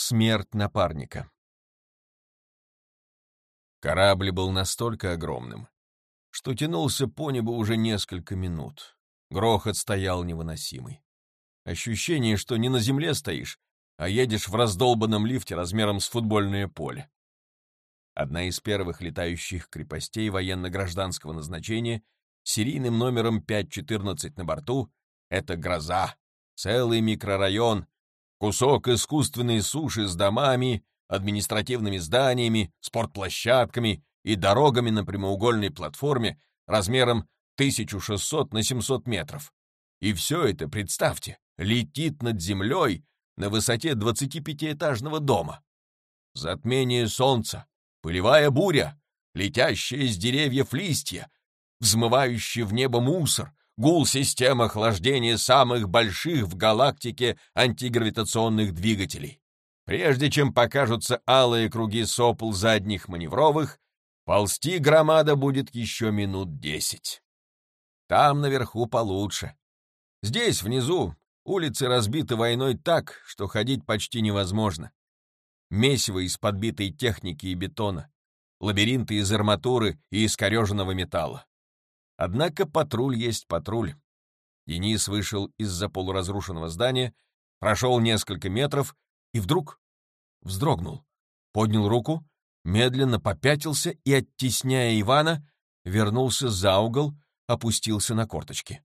Смерть напарника. Корабль был настолько огромным, что тянулся по небу уже несколько минут. Грохот стоял невыносимый. Ощущение, что не на земле стоишь, а едешь в раздолбанном лифте размером с футбольное поле. Одна из первых летающих крепостей военно-гражданского назначения серийным номером 514 на борту — это «Гроза», целый микрорайон, кусок искусственной суши с домами, административными зданиями, спортплощадками и дорогами на прямоугольной платформе размером 1600 на 700 метров. И все это, представьте, летит над землей на высоте 25-этажного дома. Затмение солнца, пылевая буря, летящие с деревьев листья, взмывающий в небо мусор, гул систем охлаждения самых больших в галактике антигравитационных двигателей. Прежде чем покажутся алые круги сопл задних маневровых, ползти громада будет еще минут десять. Там наверху получше. Здесь, внизу, улицы разбиты войной так, что ходить почти невозможно. Месиво из подбитой техники и бетона, лабиринты из арматуры и искореженного металла. Однако патруль есть патруль. Денис вышел из-за полуразрушенного здания, прошел несколько метров и вдруг вздрогнул, поднял руку, медленно попятился и, оттесняя Ивана, вернулся за угол, опустился на корточки.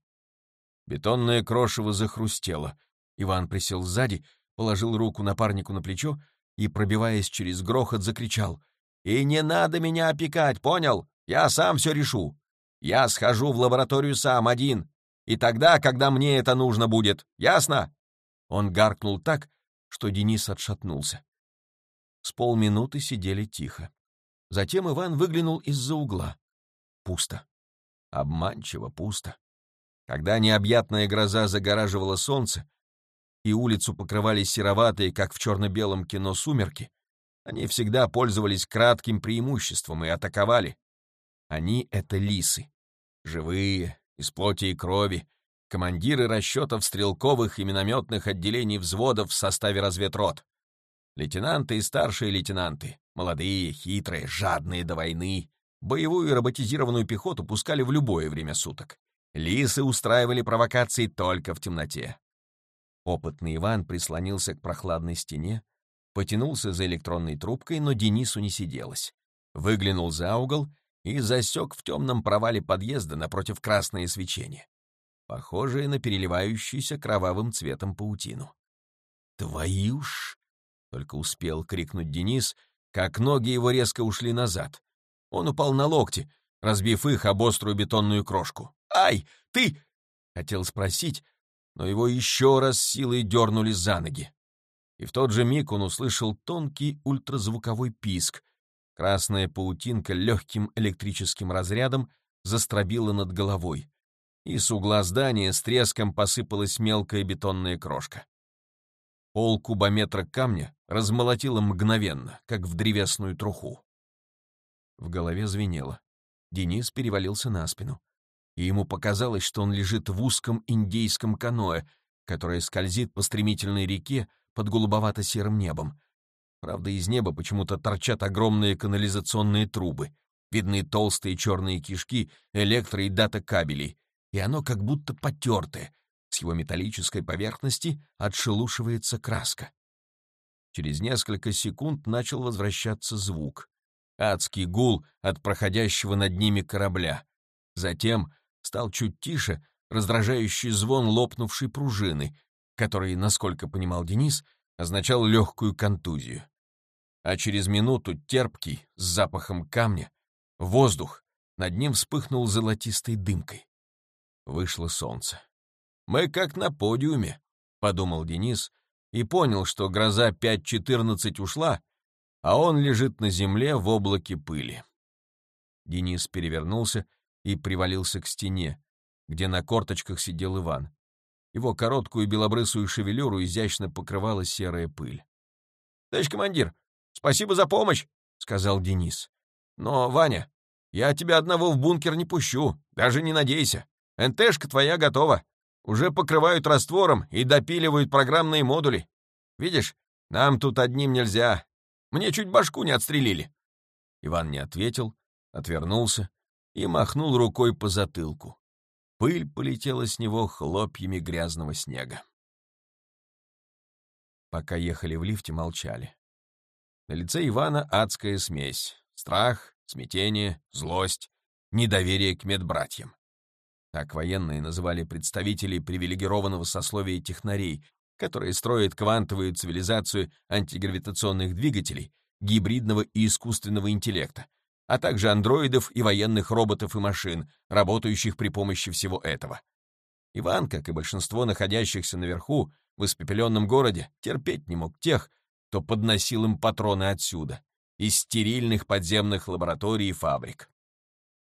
Бетонное крошево захрустело. Иван присел сзади, положил руку напарнику на плечо и, пробиваясь через грохот, закричал. «И не надо меня опекать, понял? Я сам все решу. Я схожу в лабораторию сам, один. И тогда, когда мне это нужно будет. Ясно?» Он гаркнул так, что Денис отшатнулся. С полминуты сидели тихо. Затем Иван выглянул из-за угла. Пусто. Обманчиво пусто. Когда необъятная гроза загораживала солнце, и улицу покрывали сероватые, как в черно-белом кино, сумерки, они всегда пользовались кратким преимуществом и атаковали. Они — это лисы. Живые, из плоти и крови, командиры расчетов стрелковых и минометных отделений взводов в составе разведрот. Лейтенанты и старшие лейтенанты, молодые, хитрые, жадные до войны, боевую и роботизированную пехоту пускали в любое время суток. Лисы устраивали провокации только в темноте. Опытный Иван прислонился к прохладной стене, потянулся за электронной трубкой, но Денису не сиделось. Выглянул за угол и засек в темном провале подъезда напротив красное свечение, похожее на переливающуюся кровавым цветом паутину. «Твою ж!» Только успел крикнуть Денис, как ноги его резко ушли назад. Он упал на локти, разбив их об острую бетонную крошку. «Ай, ты!» — хотел спросить, но его еще раз силой дернули за ноги. И в тот же миг он услышал тонкий ультразвуковой писк. Красная паутинка легким электрическим разрядом застробила над головой, и с угла здания с треском посыпалась мелкая бетонная крошка. Пол кубометра камня размолотило мгновенно, как в древесную труху. В голове звенело. Денис перевалился на спину. И ему показалось, что он лежит в узком индейском каноэ, которое скользит по стремительной реке под голубовато-серым небом. Правда, из неба почему-то торчат огромные канализационные трубы, видны толстые черные кишки электро- и дата-кабелей, и оно как будто потертое, с его металлической поверхности отшелушивается краска. Через несколько секунд начал возвращаться звук. Адский гул от проходящего над ними корабля. Затем стал чуть тише раздражающий звон лопнувшей пружины, который, насколько понимал Денис, означал легкую контузию. А через минуту терпкий, с запахом камня, воздух над ним вспыхнул золотистой дымкой. Вышло солнце. Мы как на подиуме, подумал Денис и понял, что гроза 5.14 ушла, а он лежит на земле в облаке пыли. Денис перевернулся и привалился к стене, где на корточках сидел Иван. Его короткую белобрысую шевелюру изящно покрывала серая пыль. «Товарищ командир, спасибо за помощь!» — сказал Денис. «Но, Ваня, я тебя одного в бункер не пущу, даже не надейся. НТшка твоя готова. Уже покрывают раствором и допиливают программные модули. Видишь, Нам тут одним нельзя. Мне чуть башку не отстрелили». Иван не ответил, отвернулся и махнул рукой по затылку. Пыль полетела с него хлопьями грязного снега. Пока ехали в лифте, молчали. На лице Ивана адская смесь. Страх, смятение, злость, недоверие к медбратьям. Так военные называли представителей привилегированного сословия технарей, которые строят квантовую цивилизацию антигравитационных двигателей, гибридного и искусственного интеллекта, а также андроидов и военных роботов и машин, работающих при помощи всего этого. Иван, как и большинство находящихся наверху, в испепеленном городе, терпеть не мог тех, кто подносил им патроны отсюда, из стерильных подземных лабораторий и фабрик.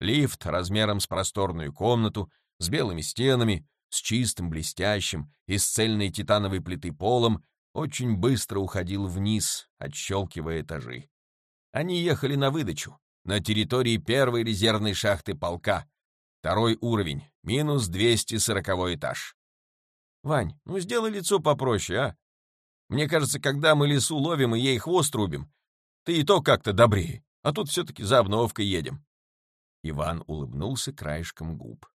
Лифт размером с просторную комнату, с белыми стенами, с чистым, блестящим, из цельной титановой плиты полом, очень быстро уходил вниз, отщелкивая этажи. Они ехали на выдачу, на территории первой резервной шахты полка. Второй уровень, минус 240 этаж. Вань, ну сделай лицо попроще, а? Мне кажется, когда мы лесу ловим и ей хвост рубим, ты и то как-то добрее, а тут все-таки за обновкой едем. Иван улыбнулся краешком губ.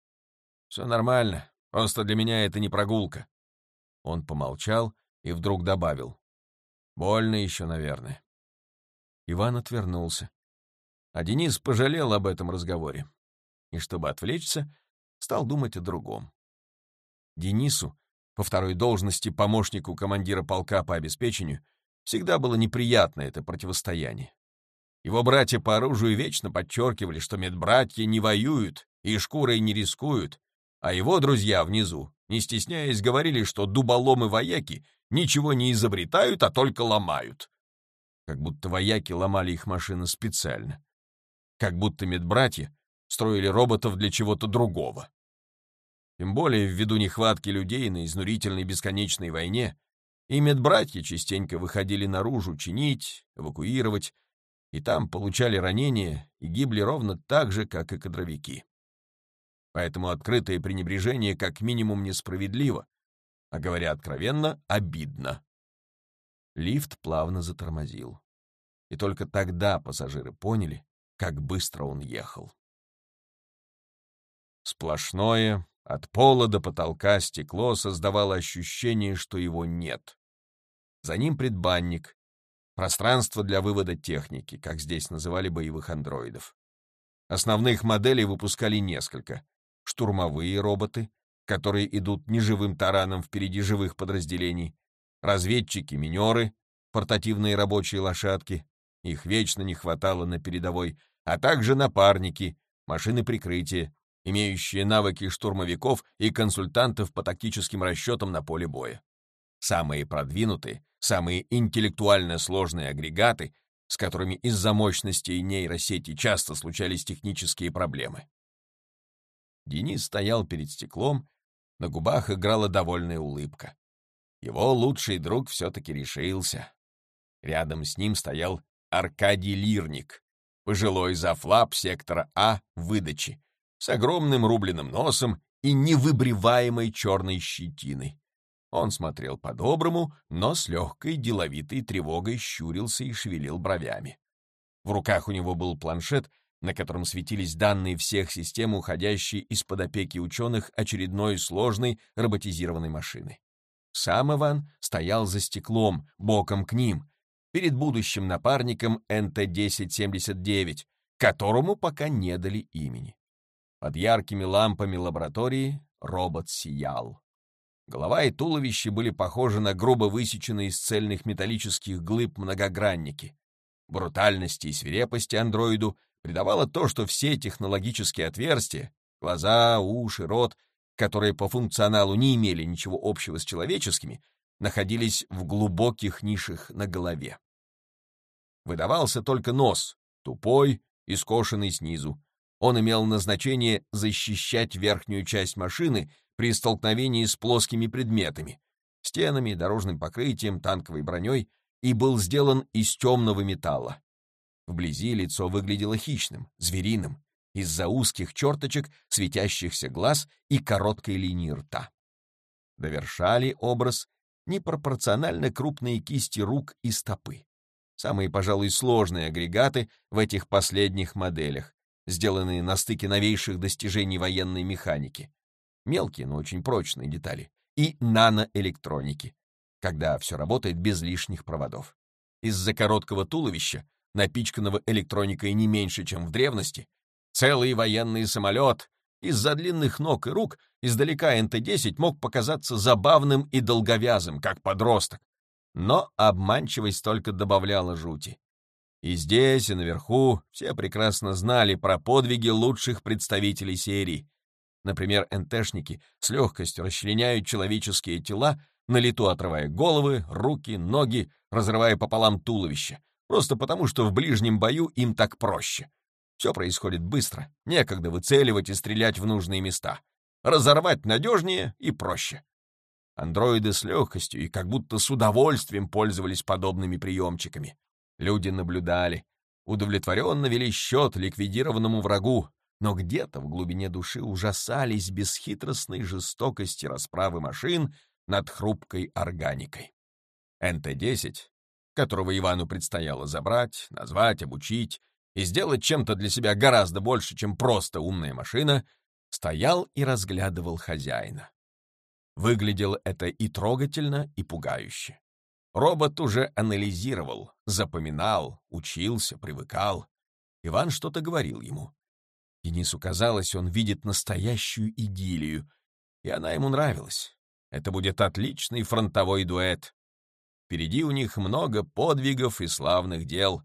Все нормально, просто для меня это не прогулка. Он помолчал и вдруг добавил. Больно еще, наверное. Иван отвернулся. А Денис пожалел об этом разговоре. И чтобы отвлечься, стал думать о другом. Денису, по второй должности помощнику командира полка по обеспечению, всегда было неприятно это противостояние. Его братья по оружию вечно подчеркивали, что медбратья не воюют и шкурой не рискуют, а его друзья внизу, не стесняясь, говорили, что дуболомы-вояки ничего не изобретают, а только ломают. Как будто вояки ломали их машины специально. Как будто медбратья строили роботов для чего-то другого. Тем более ввиду нехватки людей на изнурительной бесконечной войне, и медбратья частенько выходили наружу чинить, эвакуировать, и там получали ранения и гибли ровно так же, как и кадровики. Поэтому открытое пренебрежение как минимум несправедливо, а говоря откровенно, обидно. Лифт плавно затормозил. И только тогда пассажиры поняли, как быстро он ехал. Сплошное, от пола до потолка стекло создавало ощущение, что его нет. За ним предбанник, пространство для вывода техники, как здесь называли боевых андроидов. Основных моделей выпускали несколько. Штурмовые роботы, которые идут неживым тараном впереди живых подразделений, разведчики-минеры, портативные рабочие лошадки, их вечно не хватало на передовой, а также напарники, машины прикрытия, имеющие навыки штурмовиков и консультантов по тактическим расчетам на поле боя. Самые продвинутые, самые интеллектуально сложные агрегаты, с которыми из-за мощности нейросети часто случались технические проблемы. Денис стоял перед стеклом, на губах играла довольная улыбка. Его лучший друг все-таки решился. Рядом с ним стоял Аркадий Лирник, пожилой зафлап сектора А выдачи, с огромным рубленым носом и невыбриваемой черной щетиной. Он смотрел по-доброму, но с легкой деловитой тревогой щурился и шевелил бровями. В руках у него был планшет, на котором светились данные всех систем, уходящей из-под опеки ученых очередной сложной роботизированной машины. Сам Иван стоял за стеклом, боком к ним, перед будущим напарником НТ-1079, которому пока не дали имени. Под яркими лампами лаборатории робот сиял. Голова и туловище были похожи на грубо высеченные из цельных металлических глыб многогранники. Брутальности и свирепости андроиду придавало то, что все технологические отверстия — глаза, уши, рот, которые по функционалу не имели ничего общего с человеческими, находились в глубоких нишах на голове. Выдавался только нос, тупой и скошенный снизу, он имел назначение защищать верхнюю часть машины при столкновении с плоскими предметами, стенами, дорожным покрытием, танковой броней, и был сделан из темного металла. Вблизи лицо выглядело хищным, звериным, из-за узких черточек, светящихся глаз и короткой линии рта. Довершали образ непропорционально крупные кисти рук и стопы. Самые, пожалуй, сложные агрегаты в этих последних моделях, сделанные на стыке новейших достижений военной механики. Мелкие, но очень прочные детали. И наноэлектроники, когда все работает без лишних проводов. Из-за короткого туловища, напичканного электроникой не меньше, чем в древности, целый военный самолет из-за длинных ног и рук издалека НТ-10 мог показаться забавным и долговязым, как подросток. Но обманчивость только добавляла жути. И здесь, и наверху все прекрасно знали про подвиги лучших представителей серии. Например, НТшники с легкостью расчленяют человеческие тела, на лету отрывая головы, руки, ноги, разрывая пополам туловище, просто потому что в ближнем бою им так проще. Все происходит быстро, некогда выцеливать и стрелять в нужные места. Разорвать надежнее и проще. Андроиды с легкостью и как будто с удовольствием пользовались подобными приемчиками. Люди наблюдали, удовлетворенно вели счет ликвидированному врагу, но где-то в глубине души ужасались бесхитростной жестокости расправы машин над хрупкой органикой. НТ-10, которого Ивану предстояло забрать, назвать, обучить, и сделать чем-то для себя гораздо больше, чем просто умная машина, стоял и разглядывал хозяина. Выглядело это и трогательно, и пугающе. Робот уже анализировал, запоминал, учился, привыкал. Иван что-то говорил ему. Денису казалось, он видит настоящую идиллию, и она ему нравилась. Это будет отличный фронтовой дуэт. Впереди у них много подвигов и славных дел.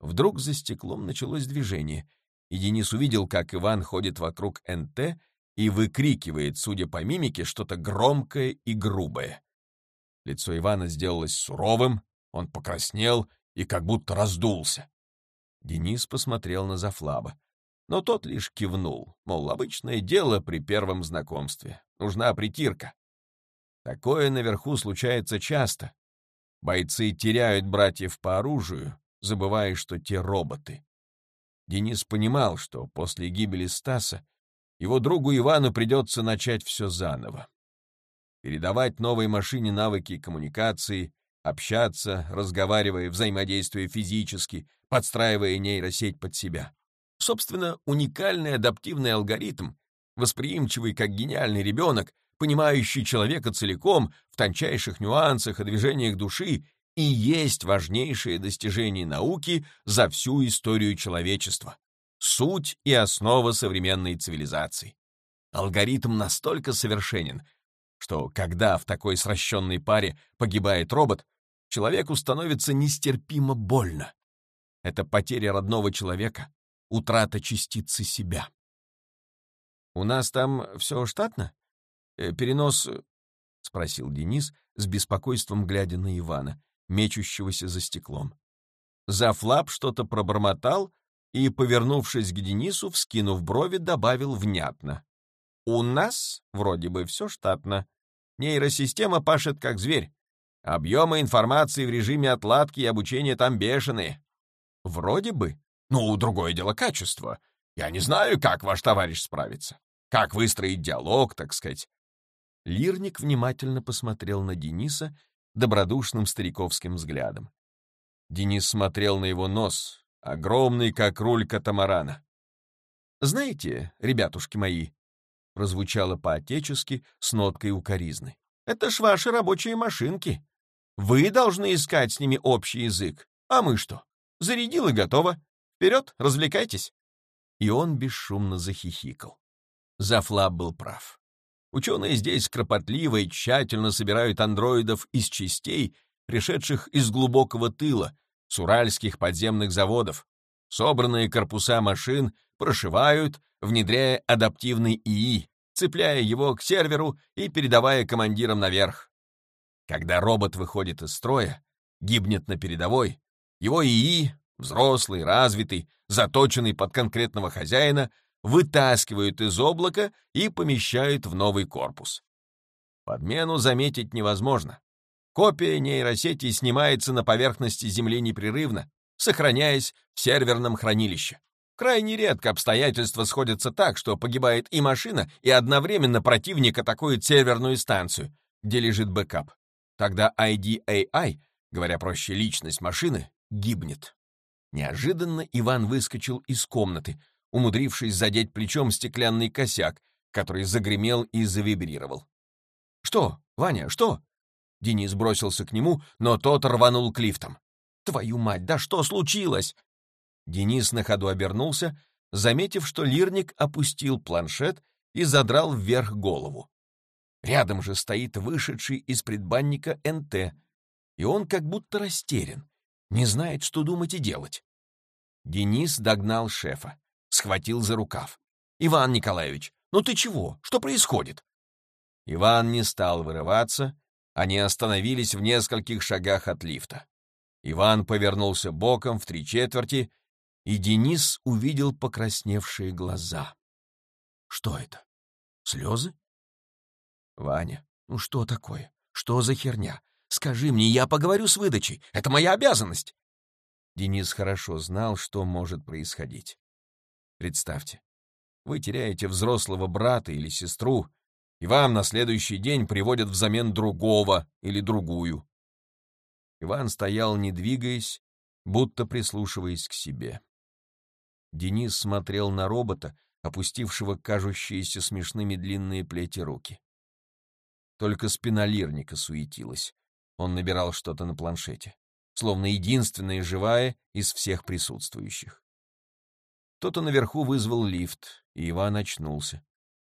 Вдруг за стеклом началось движение, и Денис увидел, как Иван ходит вокруг НТ и выкрикивает, судя по мимике, что-то громкое и грубое. Лицо Ивана сделалось суровым, он покраснел и как будто раздулся. Денис посмотрел на Зафлаба, но тот лишь кивнул, мол, обычное дело при первом знакомстве, нужна притирка. Такое наверху случается часто. Бойцы теряют братьев по оружию, забывая, что те роботы. Денис понимал, что после гибели Стаса его другу Ивану придется начать все заново. Передавать новой машине навыки коммуникации, общаться, разговаривая, взаимодействуя физически, подстраивая нейросеть под себя. Собственно, уникальный адаптивный алгоритм, восприимчивый как гениальный ребенок, понимающий человека целиком в тончайших нюансах и движениях души и есть важнейшее достижение науки за всю историю человечества, суть и основа современной цивилизации. Алгоритм настолько совершенен, что когда в такой сращенной паре погибает робот, человеку становится нестерпимо больно. Это потеря родного человека, утрата частицы себя. «У нас там все штатно? Э, перенос...» — спросил Денис с беспокойством, глядя на Ивана мечущегося за стеклом. Зафлап что-то пробормотал и, повернувшись к Денису, вскинув брови, добавил внятно. «У нас вроде бы все штатно. Нейросистема пашет как зверь. Объемы информации в режиме отладки и обучения там бешеные. Вроде бы. Ну, другое дело качество. Я не знаю, как ваш товарищ справится. Как выстроить диалог, так сказать. Лирник внимательно посмотрел на Дениса добродушным стариковским взглядом. Денис смотрел на его нос, огромный, как руль катамарана. «Знаете, ребятушки мои», — прозвучало по-отечески с ноткой укоризны, «это ж ваши рабочие машинки. Вы должны искать с ними общий язык. А мы что? Зарядил и готово. Вперед, развлекайтесь!» И он бесшумно захихикал. Зафлаб был прав. Ученые здесь кропотливо и тщательно собирают андроидов из частей, пришедших из глубокого тыла, с уральских подземных заводов. Собранные корпуса машин прошивают, внедряя адаптивный ИИ, цепляя его к серверу и передавая командирам наверх. Когда робот выходит из строя, гибнет на передовой, его ИИ, взрослый, развитый, заточенный под конкретного хозяина, вытаскивают из облака и помещают в новый корпус. Подмену заметить невозможно. Копия нейросети снимается на поверхности Земли непрерывно, сохраняясь в серверном хранилище. Крайне редко обстоятельства сходятся так, что погибает и машина, и одновременно противник атакует серверную станцию, где лежит бэкап. Тогда IDAI, говоря проще, личность машины, гибнет. Неожиданно Иван выскочил из комнаты, умудрившись задеть плечом стеклянный косяк, который загремел и завибрировал. «Что, Ваня, что?» Денис бросился к нему, но тот рванул к лифтам. «Твою мать, да что случилось?» Денис на ходу обернулся, заметив, что лирник опустил планшет и задрал вверх голову. Рядом же стоит вышедший из предбанника НТ, и он как будто растерян, не знает, что думать и делать. Денис догнал шефа, схватил за рукав. «Иван Николаевич, ну ты чего? Что происходит?» Иван не стал вырываться, они остановились в нескольких шагах от лифта. Иван повернулся боком в три четверти, и Денис увидел покрасневшие глаза. Что это? Слезы? Ваня, ну что такое? Что за херня? Скажи мне, я поговорю с выдачей. Это моя обязанность. Денис хорошо знал, что может происходить. Представьте, вы теряете взрослого брата или сестру, и вам на следующий день приводят взамен другого или другую. Иван стоял, не двигаясь, будто прислушиваясь к себе. Денис смотрел на робота, опустившего кажущиеся смешными длинные плети руки. Только спина лирника суетилась. Он набирал что-то на планшете, словно единственная живая из всех присутствующих. Кто-то наверху вызвал лифт, и Иван очнулся.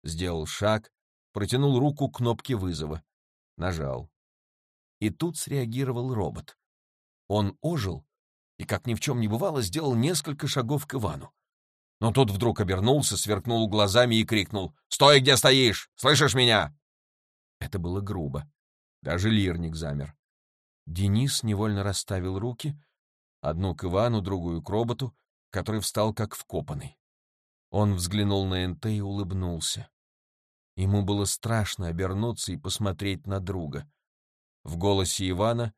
Сделал шаг, протянул руку к кнопке вызова. Нажал. И тут среагировал робот. Он ожил и, как ни в чем не бывало, сделал несколько шагов к Ивану. Но тот вдруг обернулся, сверкнул глазами и крикнул «Стой, где стоишь! Слышишь меня?» Это было грубо. Даже лирник замер. Денис невольно расставил руки, одну к Ивану, другую к роботу, который встал как вкопанный. Он взглянул на НТ и улыбнулся. Ему было страшно обернуться и посмотреть на друга. В голосе Ивана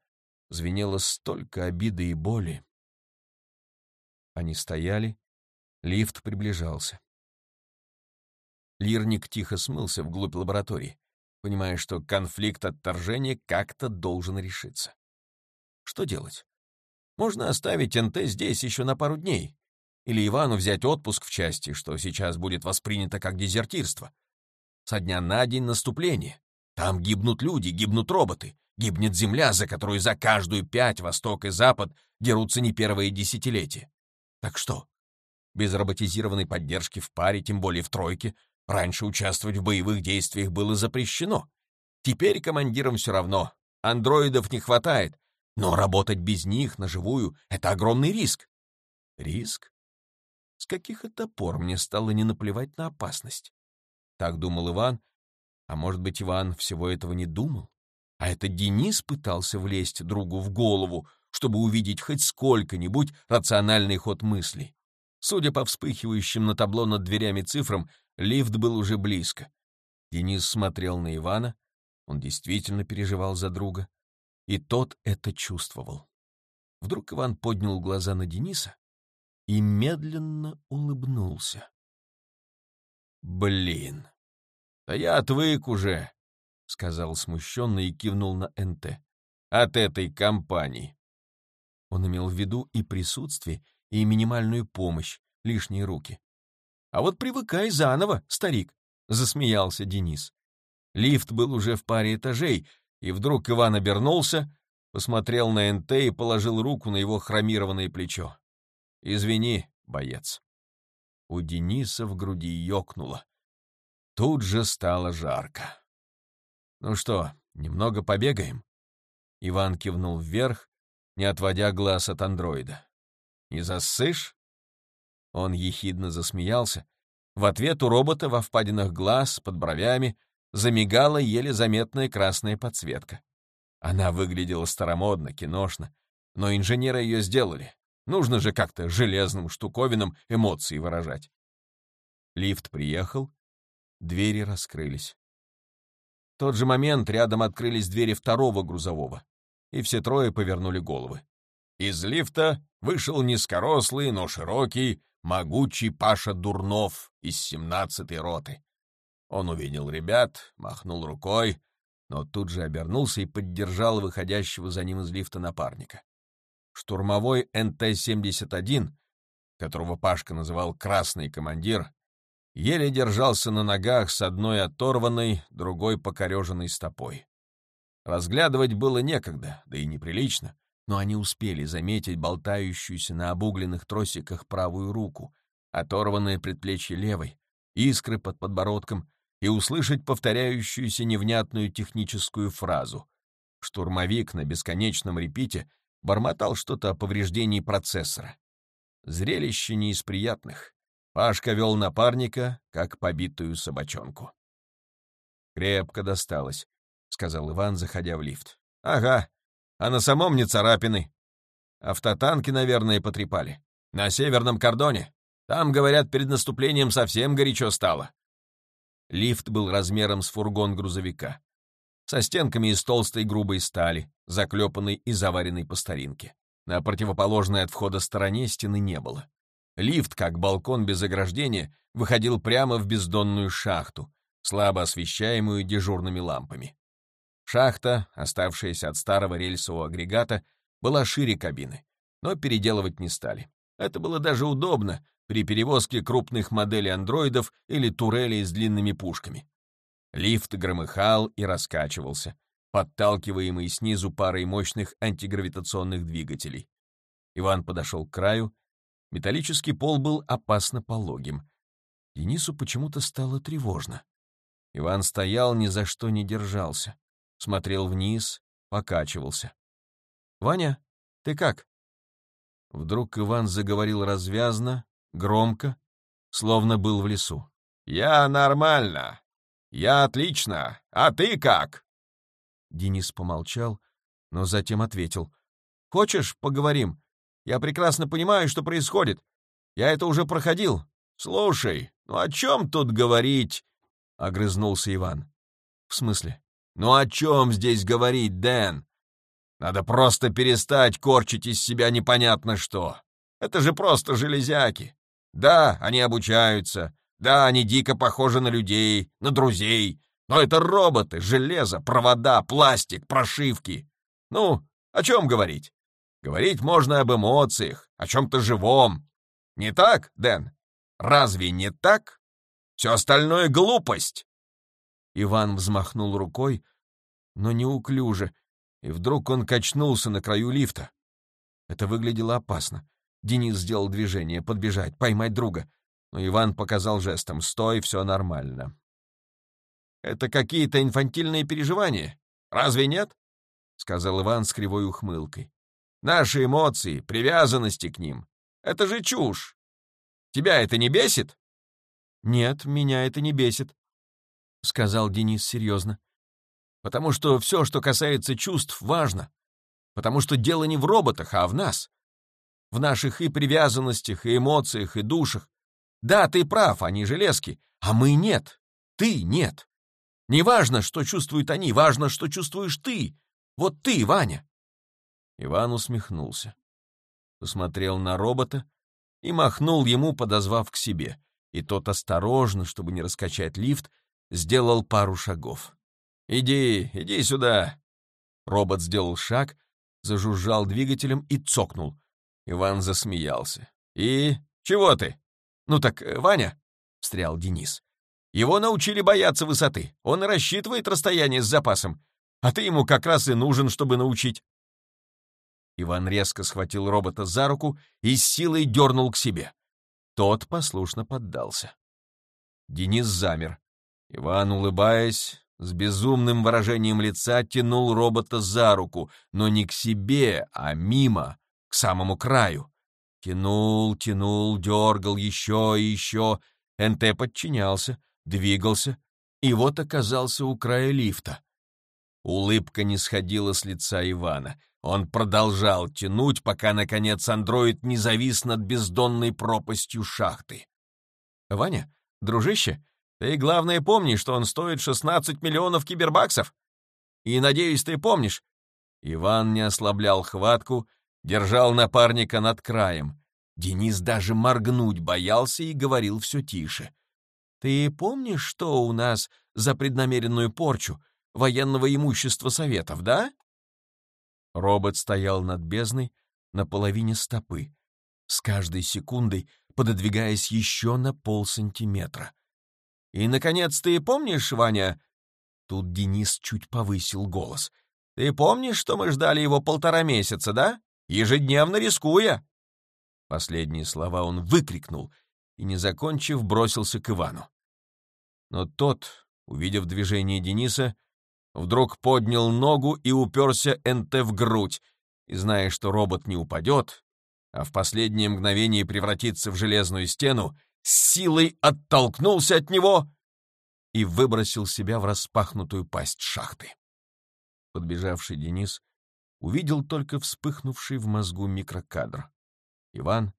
звенело столько обиды и боли. Они стояли, лифт приближался. Лирник тихо смылся вглубь лаборатории понимая, что конфликт отторжения как-то должен решиться. Что делать? Можно оставить НТ здесь еще на пару дней. Или Ивану взять отпуск в части, что сейчас будет воспринято как дезертирство. Со дня на день наступление. Там гибнут люди, гибнут роботы, гибнет земля, за которую за каждую пять восток и запад дерутся не первые десятилетия. Так что? Без роботизированной поддержки в паре, тем более в тройке, Раньше участвовать в боевых действиях было запрещено. Теперь командирам все равно. Андроидов не хватает. Но работать без них на живую — это огромный риск. Риск? С каких это пор мне стало не наплевать на опасность? Так думал Иван. А может быть, Иван всего этого не думал? А это Денис пытался влезть другу в голову, чтобы увидеть хоть сколько-нибудь рациональный ход мыслей. Судя по вспыхивающим на табло над дверями цифрам, Лифт был уже близко. Денис смотрел на Ивана, он действительно переживал за друга, и тот это чувствовал. Вдруг Иван поднял глаза на Дениса и медленно улыбнулся. «Блин, да я отвык уже», — сказал смущенно и кивнул на НТ. «От этой компании». Он имел в виду и присутствие, и минимальную помощь, лишние руки. А вот привыкай заново, старик, — засмеялся Денис. Лифт был уже в паре этажей, и вдруг Иван обернулся, посмотрел на НТ и положил руку на его хромированное плечо. «Извини, боец». У Дениса в груди ёкнуло. Тут же стало жарко. «Ну что, немного побегаем?» Иван кивнул вверх, не отводя глаз от андроида. «Не засышь?» Он ехидно засмеялся. В ответ у робота во впадинах глаз, под бровями, замигала еле заметная красная подсветка. Она выглядела старомодно, киношно, но инженеры ее сделали. Нужно же как-то железным штуковинам эмоции выражать. Лифт приехал, двери раскрылись. В тот же момент рядом открылись двери второго грузового, и все трое повернули головы. Из лифта вышел низкорослый, но широкий, могучий Паша Дурнов из 17-й роты. Он увидел ребят, махнул рукой, но тут же обернулся и поддержал выходящего за ним из лифта напарника. Штурмовой НТ-71, которого Пашка называл «красный командир», еле держался на ногах с одной оторванной, другой покореженной стопой. Разглядывать было некогда, да и неприлично, но они успели заметить болтающуюся на обугленных тросиках правую руку, оторванное предплечье левой, искры под подбородком и услышать повторяющуюся невнятную техническую фразу. Штурмовик на бесконечном репите бормотал что-то о повреждении процессора. Зрелище не из приятных. Пашка вел напарника, как побитую собачонку. «Крепко досталось», — сказал Иван, заходя в лифт. «Ага, а на самом не царапины. Автотанки, наверное, потрепали. На северном кордоне. Там, говорят, перед наступлением совсем горячо стало. Лифт был размером с фургон грузовика. Со стенками из толстой грубой стали, заклепанной и заваренной по старинке. На противоположной от входа стороне стены не было. Лифт, как балкон без ограждения, выходил прямо в бездонную шахту, слабо освещаемую дежурными лампами. Шахта, оставшаяся от старого рельсового агрегата, была шире кабины, но переделывать не стали. Это было даже удобно при перевозке крупных моделей андроидов или турелей с длинными пушками. Лифт громыхал и раскачивался, подталкиваемый снизу парой мощных антигравитационных двигателей. Иван подошел к краю. Металлический пол был опасно пологим. Денису почему-то стало тревожно. Иван стоял, ни за что не держался смотрел вниз, покачивался. «Ваня, ты как?» Вдруг Иван заговорил развязно, громко, словно был в лесу. «Я нормально. Я отлично. А ты как?» Денис помолчал, но затем ответил. «Хочешь, поговорим? Я прекрасно понимаю, что происходит. Я это уже проходил. Слушай, ну о чем тут говорить?» — огрызнулся Иван. «В смысле?» Ну о чем здесь говорить, Дэн? Надо просто перестать корчить из себя непонятно что. Это же просто железяки. Да, они обучаются. Да, они дико похожи на людей, на друзей. Но это роботы, железо, провода, пластик, прошивки. Ну, о чем говорить? Говорить можно об эмоциях, о чем-то живом. Не так, Дэн? Разве не так? Все остальное — глупость. Иван взмахнул рукой, но неуклюже, и вдруг он качнулся на краю лифта. Это выглядело опасно. Денис сделал движение, подбежать, поймать друга, но Иван показал жестом «Стой, все нормально». «Это какие-то инфантильные переживания, разве нет?» — сказал Иван с кривой ухмылкой. «Наши эмоции, привязанности к ним — это же чушь. Тебя это не бесит?» «Нет, меня это не бесит», — сказал Денис серьезно. «Потому что все, что касается чувств, важно. Потому что дело не в роботах, а в нас. В наших и привязанностях, и эмоциях, и душах. Да, ты прав, они железки, а мы нет. Ты нет. Не важно, что чувствуют они, важно, что чувствуешь ты. Вот ты, Ваня». Иван усмехнулся. Посмотрел на робота и махнул ему, подозвав к себе. И тот осторожно, чтобы не раскачать лифт, сделал пару шагов. «Иди, иди сюда!» Робот сделал шаг, зажужжал двигателем и цокнул. Иван засмеялся. «И? Чего ты?» «Ну так, э, Ваня?» — встрял Денис. «Его научили бояться высоты. Он рассчитывает расстояние с запасом. А ты ему как раз и нужен, чтобы научить». Иван резко схватил робота за руку и с силой дернул к себе. Тот послушно поддался. Денис замер, Иван, улыбаясь, с безумным выражением лица тянул робота за руку, но не к себе, а мимо, к самому краю. Тянул, тянул, дергал еще и еще. НТ подчинялся, двигался, и вот оказался у края лифта. Улыбка не сходила с лица Ивана. Он продолжал тянуть, пока, наконец, андроид не завис над бездонной пропастью шахты. «Ваня, дружище, ты, главное, помни, что он стоит 16 миллионов кибербаксов. И, надеюсь, ты помнишь». Иван не ослаблял хватку, держал напарника над краем. Денис даже моргнуть боялся и говорил все тише. «Ты помнишь, что у нас за преднамеренную порчу военного имущества Советов, да?» Робот стоял над бездной на половине стопы, с каждой секундой пододвигаясь еще на полсантиметра. «И, наконец, ты помнишь, Ваня...» Тут Денис чуть повысил голос. «Ты помнишь, что мы ждали его полтора месяца, да? Ежедневно рискуя!» Последние слова он выкрикнул и, не закончив, бросился к Ивану. Но тот, увидев движение Дениса, вдруг поднял ногу и уперся НТ в грудь, и, зная, что робот не упадет, а в последнее мгновение превратится в железную стену, с силой оттолкнулся от него и выбросил себя в распахнутую пасть шахты. Подбежавший Денис увидел только вспыхнувший в мозгу микрокадр. Иван,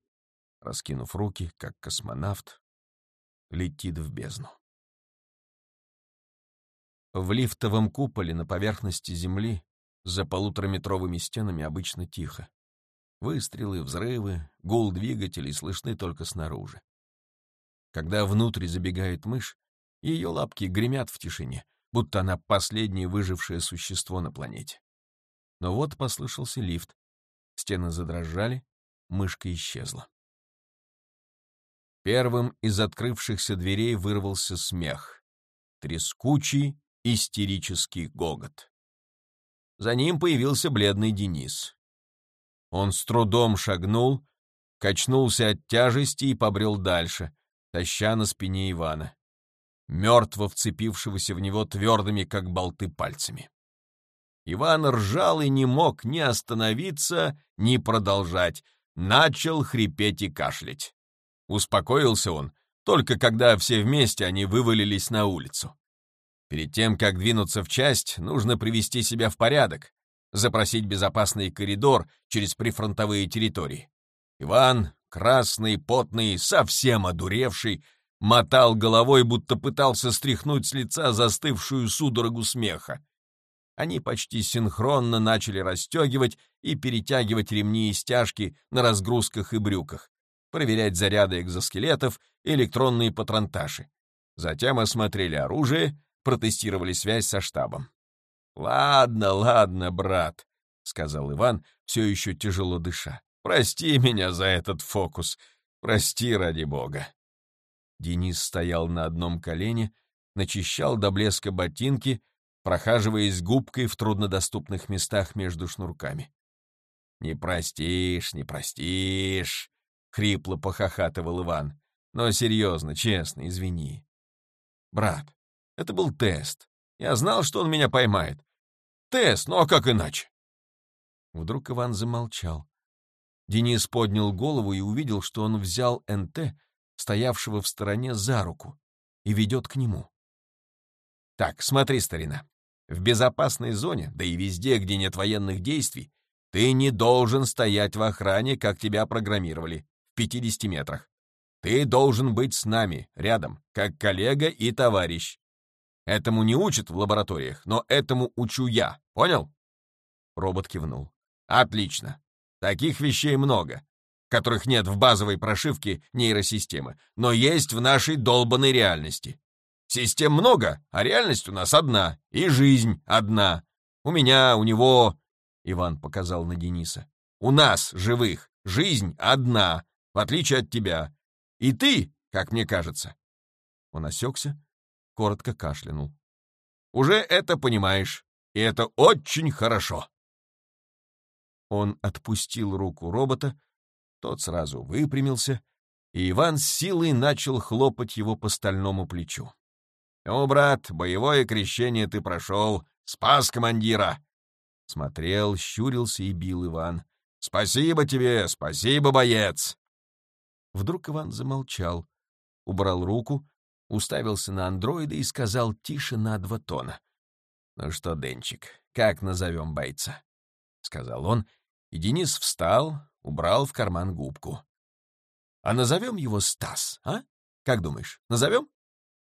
раскинув руки, как космонавт, летит в бездну. В лифтовом куполе на поверхности Земли за полутораметровыми стенами обычно тихо. Выстрелы, взрывы, гул двигателей слышны только снаружи. Когда внутрь забегает мышь, ее лапки гремят в тишине, будто она последнее выжившее существо на планете. Но вот послышался лифт. Стены задрожали, мышка исчезла. Первым из открывшихся дверей вырвался смех. Трескучий, истерический гогот. За ним появился бледный Денис. Он с трудом шагнул, качнулся от тяжести и побрел дальше, таща на спине Ивана, мертво вцепившегося в него твердыми, как болты, пальцами. Иван ржал и не мог ни остановиться, ни продолжать, начал хрипеть и кашлять. Успокоился он, только когда все вместе они вывалились на улицу. Перед тем, как двинуться в часть, нужно привести себя в порядок, запросить безопасный коридор через прифронтовые территории. Иван, красный, потный, совсем одуревший, мотал головой, будто пытался стряхнуть с лица застывшую судорогу смеха. Они почти синхронно начали расстегивать и перетягивать ремни и стяжки на разгрузках и брюках, проверять заряды экзоскелетов и электронные патронташи. Затем осмотрели оружие, протестировали связь со штабом. «Ладно, ладно, брат», — сказал Иван, все еще тяжело дыша. «Прости меня за этот фокус. Прости, ради бога». Денис стоял на одном колене, начищал до блеска ботинки, прохаживаясь губкой в труднодоступных местах между шнурками. «Не простишь, не простишь», хрипло похохатывал Иван. Но серьезно, честно, извини. Брат, это был тест. Я знал, что он меня поймает. Тест, ну а как иначе? Вдруг Иван замолчал. Денис поднял голову и увидел, что он взял НТ, стоявшего в стороне, за руку, и ведет к нему. «Так, смотри, старина, в безопасной зоне, да и везде, где нет военных действий, ты не должен стоять в охране, как тебя программировали. 50 метрах. Ты должен быть с нами, рядом, как коллега и товарищ. Этому не учат в лабораториях, но этому учу я, понял?» Робот кивнул. «Отлично. Таких вещей много, которых нет в базовой прошивке нейросистемы, но есть в нашей долбанной реальности. Систем много, а реальность у нас одна, и жизнь одна. У меня, у него...» Иван показал на Дениса. «У нас, живых, жизнь одна, в отличие от тебя. И ты, как мне кажется. Он осекся, коротко кашлянул. Уже это понимаешь, и это очень хорошо. Он отпустил руку робота, тот сразу выпрямился, и Иван с силой начал хлопать его по стальному плечу. «Ну, брат, боевое крещение ты прошел, спас командира!» Смотрел, щурился и бил Иван. «Спасибо тебе, спасибо, боец!» Вдруг Иван замолчал, убрал руку, уставился на андроида и сказал тише на два тона. «Ну что, Денчик, как назовем бойца?» — сказал он, и Денис встал, убрал в карман губку. «А назовем его Стас, а? Как думаешь, назовем?»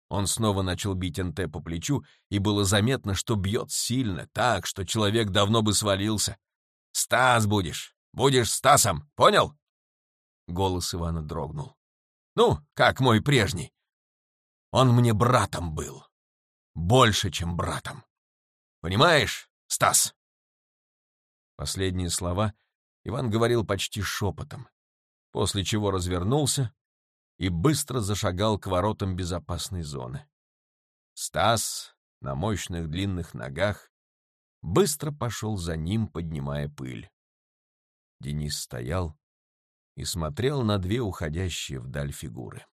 Он снова начал бить НТ по плечу, и было заметно, что бьет сильно, так, что человек давно бы свалился. «Стас будешь! Будешь Стасом, понял?» Голос Ивана дрогнул. «Ну, как мой прежний. Он мне братом был. Больше, чем братом. Понимаешь, Стас?» Последние слова Иван говорил почти шепотом, после чего развернулся и быстро зашагал к воротам безопасной зоны. Стас на мощных длинных ногах быстро пошел за ним, поднимая пыль. Денис стоял и смотрел на две уходящие вдаль фигуры.